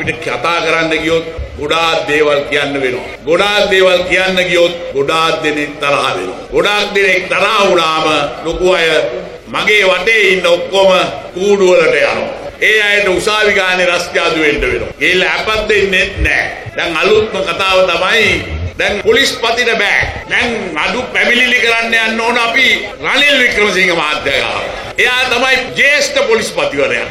අපිට කතා කරන්න ගියොත් ගොඩාක් දේවල් කියන්න වෙනවා. ගොඩාක් දේවල් කියන්න ගියොත් ගොඩාක් දෙනෙක් තරහ වෙනවා. ගොඩාක් දෙනෙක් තරහ වුණාම ලොකු අය මගේ වටේ ඉන්න ඔක්කොම කූඩුවලට යනවා. ඒ අයට උසාවි ගානේ රස්ජාදු වෙන්න වෙනවා. ගිහිල්ලා අපත් දෙන්නේ නැහැ. දැන් අලුත්ම කතාව තමයි දැන් පොලිස් පතිට බෑ. දැන් අඩු පැමිණිලි කරන්න යන්න ඕන අපි රනිල් වික්‍රමසිංහ මහත්තයා. එයා තමයි ජ්‍යෙෂ්ඨ පොලිස් පතිවරයා.